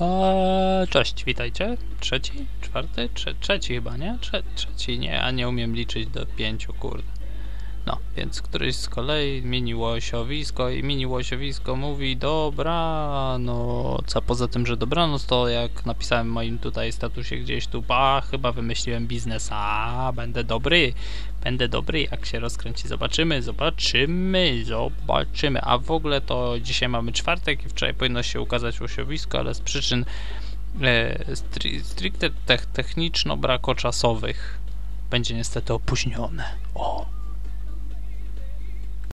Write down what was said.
Eee, cześć, witajcie. Trzeci? Czwarty? Trze trzeci chyba, nie? Trze trzeci, nie, a nie umiem liczyć do pięciu, kurde. No, więc któryś z kolei zmieniło osiowisko i mini osiowisko mówi dobranoc, a poza tym, że dobranoc, to jak napisałem w moim tutaj statusie gdzieś tu, ba, chyba wymyśliłem biznes, a będę dobry, będę dobry, jak się rozkręci, zobaczymy, zobaczymy, zobaczymy, a w ogóle to dzisiaj mamy czwartek i wczoraj powinno się ukazać osiowisko, ale z przyczyn e, stri stricte te techniczno-brakoczasowych będzie niestety opóźnione. O!